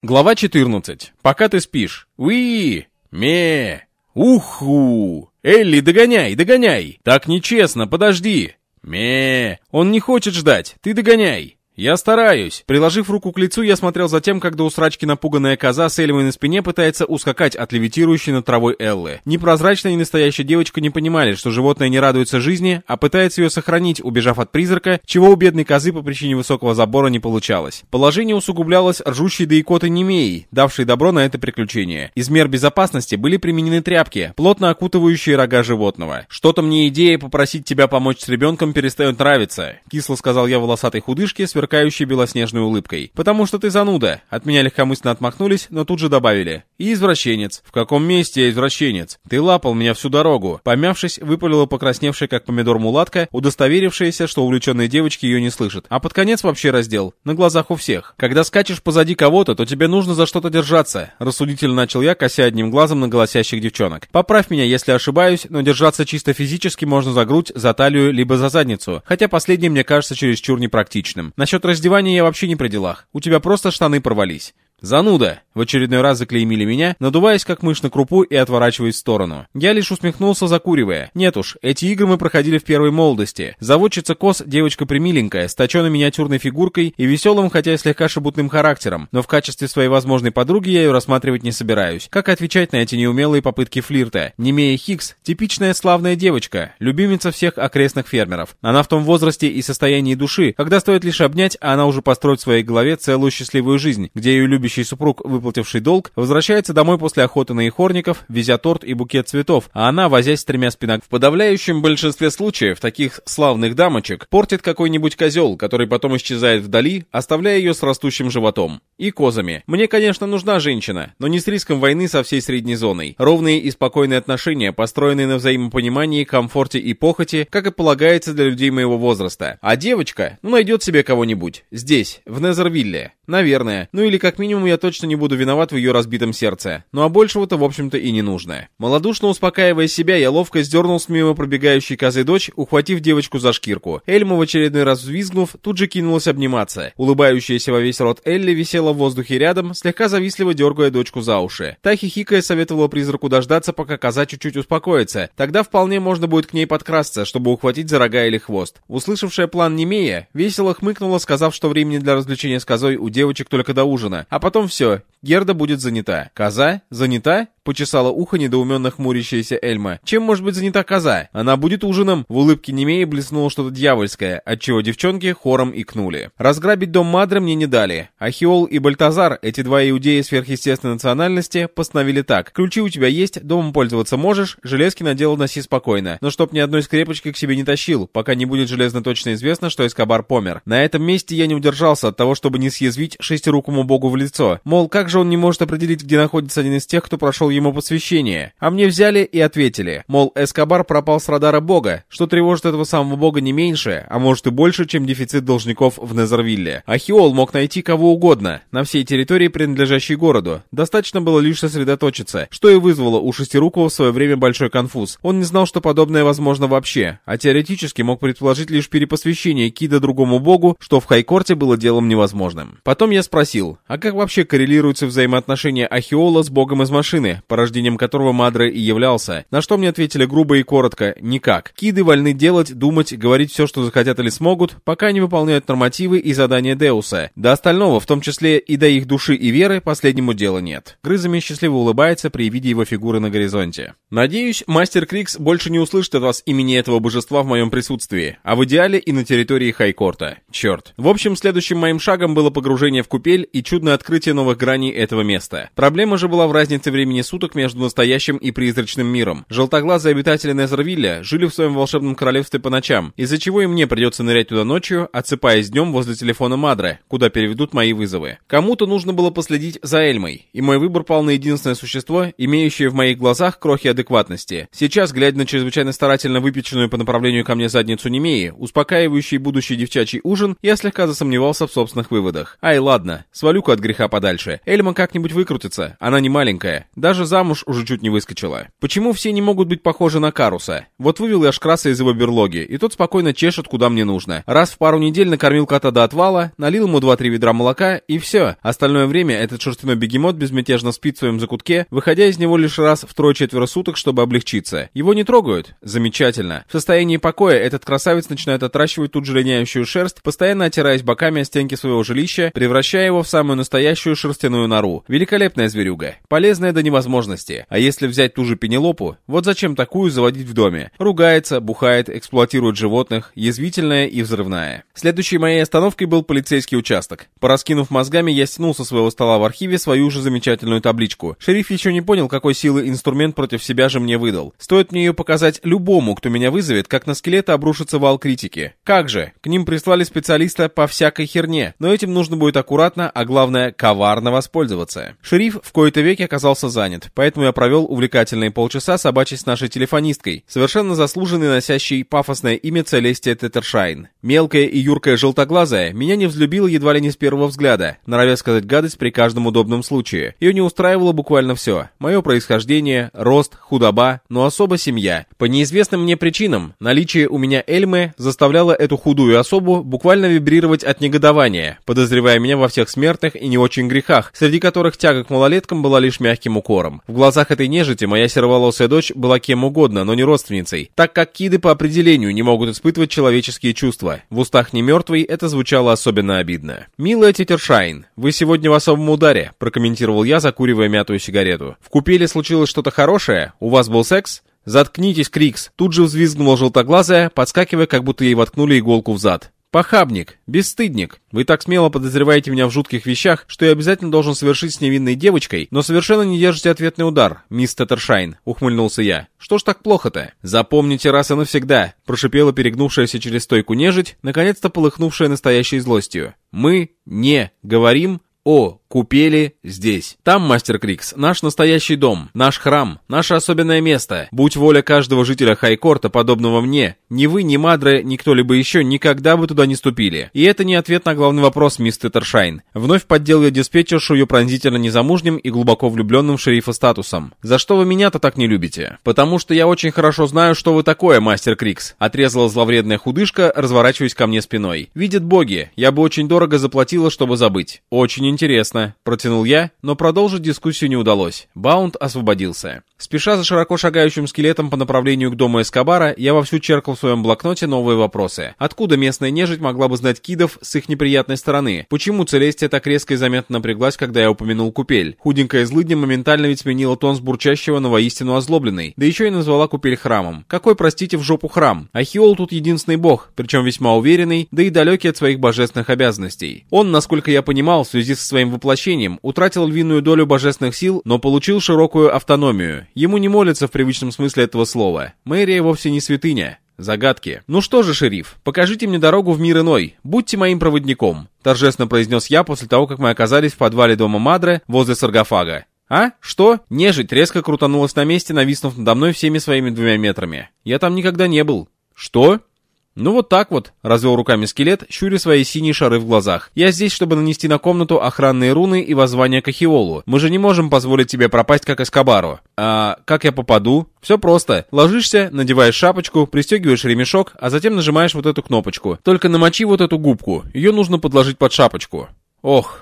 Глава 14. Пока ты спишь. Уи! Ме! Уху! Элли, догоняй, догоняй! Так нечестно, подожди! Ме! Он не хочет ждать, ты догоняй! «Я стараюсь!» Приложив руку к лицу, я смотрел за тем, как до усрачки напуганная коза с Эльмой на спине пытается ускакать от левитирующей над травой Эллы. Ни прозрачная, ни настоящая девочка не понимали, что животное не радуется жизни, а пытается ее сохранить, убежав от призрака, чего у бедной козы по причине высокого забора не получалось. Положение усугублялось ржущей да икотой Немеей, давшей добро на это приключение. Из мер безопасности были применены тряпки, плотно окутывающие рога животного. «Что-то мне идея попросить тебя помочь с ребенком перестает нравиться», кисло сказал я волосатой худышке, сверкая сверкающей белоснежной улыбкой. «Потому что ты зануда!» От меня легкомысленно отмахнулись, но тут же добавили. «И извращенец!» «В каком месте я извращенец?» «Ты лапал меня всю дорогу!» Помявшись, выпалила покрасневшая, как помидор мулатка, удостоверившаяся, что увлеченные девочки ее не слышат. А под конец вообще раздел. На глазах у всех. Когда скачешь позади кого-то, то тебе нужно за что-то держаться. Рассудительно начал я, кося одним глазом на голосящих девчонок. Поправь меня, если ошибаюсь, но держаться чисто физически можно за грудь, за талию, либо за задницу. Хотя последнее мне кажется чересчур непрактичным. Насчет Насчет раздевания я вообще не при делах. У тебя просто штаны порвались. «Зануда!» В очередной раз заклеймили меня, надуваясь как мышь на крупу и отворачиваясь в сторону. Я лишь усмехнулся, закуривая. Нет уж, эти игры мы проходили в первой молодости. Заводчица Кос девочка примиленькая, с точенной миниатюрной фигуркой и веселым, хотя и слегка шебутным характером, но в качестве своей возможной подруги я ее рассматривать не собираюсь. Как отвечать на эти неумелые попытки флирта? Немея Хикс — типичная славная девочка, любимица всех окрестных фермеров. Она в том возрасте и состоянии души, когда стоит лишь обнять, а она уже построит в своей голове целую счастливую жизнь, где ее любит любящий супруг, выплативший долг, возвращается домой после охоты на ихорников, везя торт и букет цветов, а она, возясь с тремя спинок. В подавляющем большинстве случаев таких славных дамочек портит какой-нибудь козел, который потом исчезает вдали, оставляя ее с растущим животом. И козами. Мне, конечно, нужна женщина, но не с риском войны со всей средней зоной. Ровные и спокойные отношения, построенные на взаимопонимании, комфорте и похоти, как и полагается для людей моего возраста. А девочка, ну, найдет себе кого-нибудь. Здесь, в Незервилле. Наверное. Ну или как минимум я точно не буду виноват в ее разбитом сердце. Ну а большего-то в общем-то и не нужно. Малодушно успокаивая себя, я ловко сдернул с мимо пробегающей козы дочь, ухватив девочку за шкирку. Эльма в очередной раз взвизгнув, тут же кинулась обниматься. Улыбающаяся во весь рот Элли висела в воздухе рядом, слегка завистливо дергая дочку за уши. Та хихикая советовала призраку дождаться, пока коза чуть-чуть успокоится. Тогда вполне можно будет к ней подкрасться, чтобы ухватить за рога или хвост. Услышавшая план Немея, весело хмыкнула, сказав, что времени для развлечения с козой у девочек только до ужина, а потом все, Герда будет занята. Коза? Занята? Почесала ухо недоуменно хмурящаяся Эльма. Чем может быть занята коза? Она будет ужином. В улыбке Немея блеснуло что-то дьявольское, отчего девчонки хором икнули. Разграбить дом Мадры мне не дали. Ахиол и Бальтазар, эти два иудеи сверхъестественной национальности, постановили так. Ключи у тебя есть, домом пользоваться можешь, железки на дело носи спокойно. Но чтоб ни одной скрепочки к себе не тащил, пока не будет железно точно известно, что Эскобар помер. На этом месте я не удержался от того, чтобы не съязвить шестирукому богу в лицо. Мол, как же он не может определить, где находится один из тех, кто прошел ему посвящение? А мне взяли и ответили. Мол, Эскобар пропал с радара бога, что тревожит этого самого бога не меньше, а может и больше, чем дефицит должников в Незервилле. Ахиол мог найти кого угодно, на всей территории, принадлежащей городу. Достаточно было лишь сосредоточиться, что и вызвало у Шестирукова в свое время большой конфуз. Он не знал, что подобное возможно вообще, а теоретически мог предположить лишь перепосвящение Кида другому богу, что в Хайкорте было делом невозможным. Потом я спросил, а как вообще коррелируются взаимоотношения Ахиола с богом из машины, порождением которого Мадре и являлся? На что мне ответили грубо и коротко, никак. Киды вольны делать, думать, говорить все, что захотят или смогут, пока не выполняют нормативы и задания Деуса. До остального, в том числе и до их души и веры, последнему дела нет. Грызами счастливо улыбается при виде его фигуры на горизонте. Надеюсь, мастер Крикс больше не услышит от вас имени этого божества в моем присутствии, а в идеале и на территории Хайкорта. Черт. В общем, следующим моим шагом было погружение в купель и чудное открытие новых граней этого места. Проблема же была в разнице времени суток между настоящим и призрачным миром. Желтоглазые обитатели Незервилля жили в своем волшебном королевстве по ночам, из-за чего и мне придется нырять туда ночью, отсыпаясь днем возле телефона Мадре, куда переведут мои вызовы. Кому-то нужно было последить за Эльмой, и мой выбор пал на единственное существо, имеющее в моих глазах крохи адекватности. Сейчас, глядя на чрезвычайно старательно выпеченную по направлению ко мне задницу Немеи, успокаивающий будущий девчачий ужин, я слегка засомневался в собственных выводах. Ай, ладно, свалю-ка от греха подальше. Эльма Эльма как-нибудь выкрутится, она не маленькая. Даже замуж уже чуть не выскочила. Почему все не могут быть похожи на Каруса? Вот вывел я Шкраса из его берлоги, и тот спокойно чешет, куда мне нужно. Раз в пару недель накормил кота до отвала, налил ему 2-3 ведра молока, и все. Остальное время этот шерстяной бегемот безмятежно спит в своем закутке, выходя из него лишь раз в трое-четверо суток, чтобы облегчиться. Его не трогают? Замечательно. В состоянии покоя этот красавец начинает отращивать тут же линяющую шерсть, постоянно отираясь боками о стенки своего жилища, превращая его в самую настоящую шерстяную нору. Великолепная зверюга. Полезная до невозможности. А если взять ту же Пенелопу, вот зачем такую заводить в доме? Ругается, бухает, эксплуатирует животных, язвительная и взрывная. Следующей моей остановкой был полицейский участок. Пораскинув мозгами, я стянул со своего стола в архиве свою же замечательную табличку. Шериф еще не понял, какой силы инструмент против себя же мне выдал. Стоит мне ее показать любому, кто меня вызовет, как на скелета обрушится вал критики. Как же? К ним прислали специалиста по всякой херне, но этим нужно будет аккуратно, а главное, коварно воспользоваться. Шериф в кои-то веки оказался занят, поэтому я провел увлекательные полчаса собачись с нашей телефонисткой, совершенно заслуженной носящей пафосное имя Целестия Тетершайн. Мелкая и юркая желтоглазая меня не взлюбила едва ли не с первого взгляда, норовя сказать гадость при каждом удобном случае. Ее не устраивало буквально все. Мое происхождение, рост, худоба, но особо семья. По неизвестным мне причинам, наличие у меня Эльмы заставляло эту худую особу буквально вибрировать от негодования, подозревая меня во всех смертных и не очень грехах, среди которых тяга к малолеткам была лишь мягким укором. В глазах этой нежити моя сероволосая дочь была кем угодно, но не родственницей, так как киды по определению не могут испытывать человеческие чувства. В устах не мертвой это звучало особенно обидно. «Милая Тетершайн, вы сегодня в особом ударе», прокомментировал я, закуривая мятую сигарету. «В купели случилось что-то хорошее? У вас был секс?» «Заткнитесь, Крикс!» Тут же взвизгнула желтоглазая, подскакивая, как будто ей воткнули иголку в зад. «Похабник! Бесстыдник! Вы так смело подозреваете меня в жутких вещах, что я обязательно должен совершить с невинной девочкой, но совершенно не держите ответный удар, мисс Таттершайн», — ухмыльнулся я. «Что ж так плохо-то? Запомните раз и навсегда», — прошипела перегнувшаяся через стойку нежить, наконец-то полыхнувшая настоящей злостью. «Мы не говорим о купели здесь. Там, Мастер Крикс, наш настоящий дом, наш храм, наше особенное место. Будь воля каждого жителя Хайкорта, подобного мне, ни вы, ни Мадре, ни кто-либо еще никогда бы туда не ступили. И это не ответ на главный вопрос, мисс Тершайн. Вновь поддел я диспетчершу ее пронзительно незамужним и глубоко влюбленным в шерифа статусом. За что вы меня-то так не любите? Потому что я очень хорошо знаю, что вы такое, Мастер Крикс. Отрезала зловредная худышка, разворачиваясь ко мне спиной. Видят боги, я бы очень дорого заплатила, чтобы забыть. Очень интересно ясно», — протянул я, но продолжить дискуссию не удалось. Баунд освободился. Спеша за широко шагающим скелетом по направлению к дому Эскобара, я вовсю черкал в своем блокноте новые вопросы. Откуда местная нежить могла бы знать кидов с их неприятной стороны? Почему Целестия так резко и заметно напряглась, когда я упомянул купель? Худенькая злыдня моментально ведь сменила тон с бурчащего на воистину озлобленный, да еще и назвала купель храмом. Какой, простите, в жопу храм? Ахиол тут единственный бог, причем весьма уверенный, да и далекий от своих божественных обязанностей. Он, насколько я понимал, в связи со своим воплощением, утратил львиную долю божественных сил, но получил широкую автономию. Ему не молятся в привычном смысле этого слова. Мэрия вовсе не святыня. Загадки. «Ну что же, шериф, покажите мне дорогу в мир иной. Будьте моим проводником», — торжественно произнес я после того, как мы оказались в подвале дома Мадре возле саркофага. «А? Что?» Нежить резко крутанулась на месте, нависнув надо мной всеми своими двумя метрами. «Я там никогда не был». «Что?» «Ну вот так вот», — развел руками скелет, щуря свои синие шары в глазах. «Я здесь, чтобы нанести на комнату охранные руны и воззвание к Ахиолу. Мы же не можем позволить тебе пропасть, как Эскобару». «А как я попаду?» «Все просто. Ложишься, надеваешь шапочку, пристегиваешь ремешок, а затем нажимаешь вот эту кнопочку. Только намочи вот эту губку. Ее нужно подложить под шапочку». «Ох,